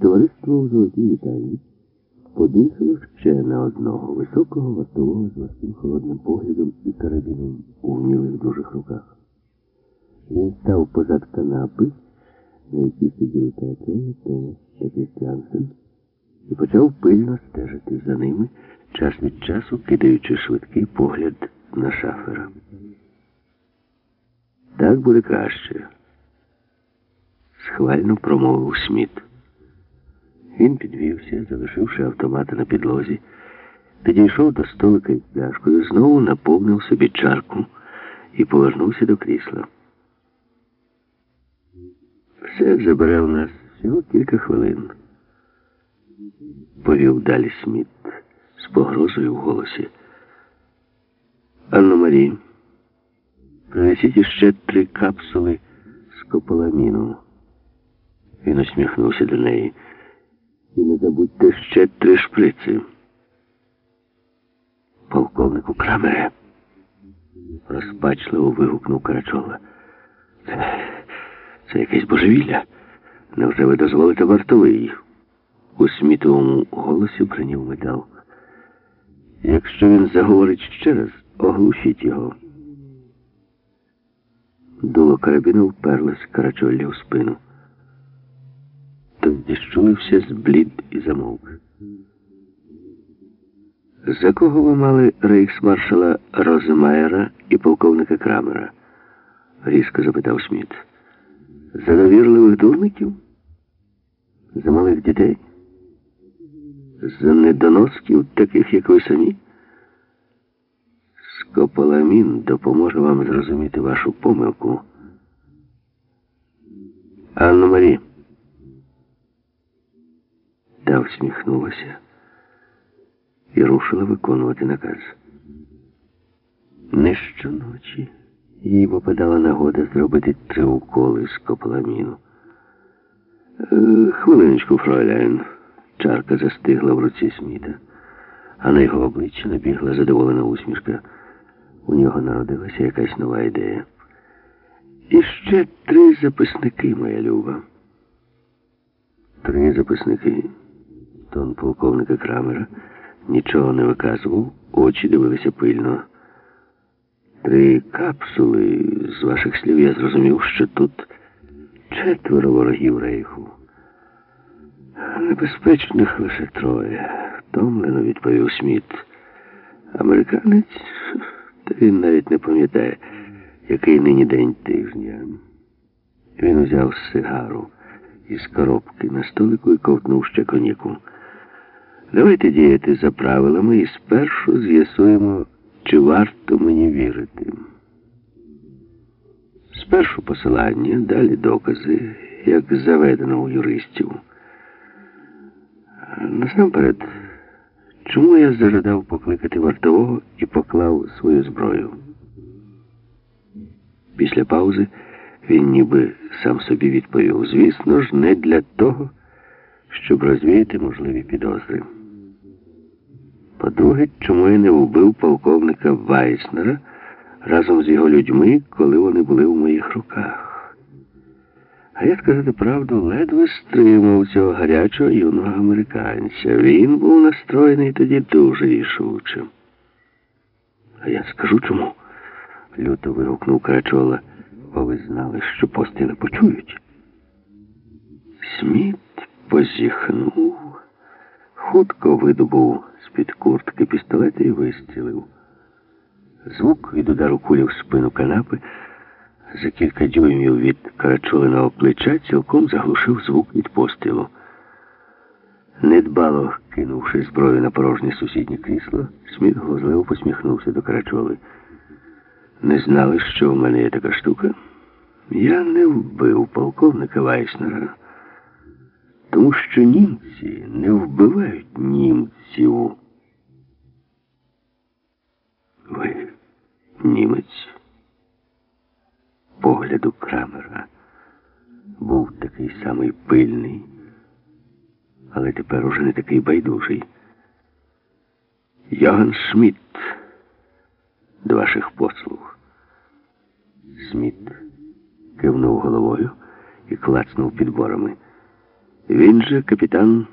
Товариство у золотій вітальні подихало ще на одного високого вартового з важким холодним поглядом і карабіном у вмілих дужих руках. Він став позад канапи, на якій сиділи Тарасова, Томас та Крістіансен, і почав пильно стежити за ними, час від часу кидаючи швидкий погляд на шафера. Так буде краще, схвально промовив Сміт. Він підвівся, залишивши автомата на підлозі, підійшов до столика із пляшкою, знову наповнив собі чарку і повернувся до крісла. Все забере нас всього кілька хвилин. Повів далі Сміт з погрозою в голосі. Анна Марі, принесіть іще три капсули з кополаміну. Він усміхнувся до неї. І не забудьте ще три шприци. Полковнику Крамере. Розпачливо вигукнув Карачова. Це, це якесь божевілля. Невже ви дозволите вартовий? У смітовому голосі прийняв метал. Якщо він заговорить ще раз, оглушіть його. Дуло карабіну вперлось Карачоллі в спину. Тоді щулився зблід і замовк. За кого ви мали рейхсмаршала Розмаєра і полковника Крамера? різко запитав Сміт. За довірливих дурників? За малих дітей? За недоносків, таких, як ви самі? Скополамін допоможе вам зрозуміти вашу помилку. Анна Марі. Та всміхнулася і рушила виконувати наказ. Не щоночі їй попадала нагода зробити три уколи з кополаміну. Е, Хвилиночку, фройляйн. Чарка застигла в руці Сміта, а на його обличчі набігла задоволена усмішка. У нього народилася якась нова ідея. І ще три записники, моя люба. Три записники. Тон полковника Крамера нічого не виказував, очі дивилися пильно. Три капсули. З ваших слів я зрозумів, що тут четверо ворогів рейху. Небезпечних лише троє, втомлено відповів Сміт. Американець, та він навіть не пам'ятає, який нині день тижня. Він взяв сигару із коробки на столику і ковтнув ще коньяку. Давайте діяти за правилами і спершу з'ясуємо, чи варто мені вірити. Спершу посилання, далі докази, як заведено у юристів. Насамперед, чому я зажадав покликати вартового і поклав свою зброю? Після паузи він ніби сам собі відповів, звісно ж, не для того, щоб розвіяти можливі підозри. По-друге, чому я не вбив полковника Вайснера разом з його людьми, коли вони були в моїх руках? А я сказати правду, ледве стримав цього гарячого юного американця. Він був настроєний тоді дуже рішуче. А я скажу чому, люто вигукнув Карачола, бо ви знали, що постріли почують. Сміт позіхнув, хутко видобув з-під куртки пістолета і вистрілив. Звук від удару кулі в спину канапи за кілька дюймів від карачоленого плеча цілком заглушив звук від пострілу. Недбало кинувши зброю на порожнє сусіднє крісло, Сміт глузливо посміхнувся до карачоли. Не знали, що в мене є така штука? Я не вбив полковника Вайснера, тому що німці не вбивають німців. Ви німець? Погляду Крамера був такий самий пильний, але тепер уже не такий байдужий. Йоган Шмідт до ваших послуг. Сміт кивнув головою і клацнув підборами. Він же капітан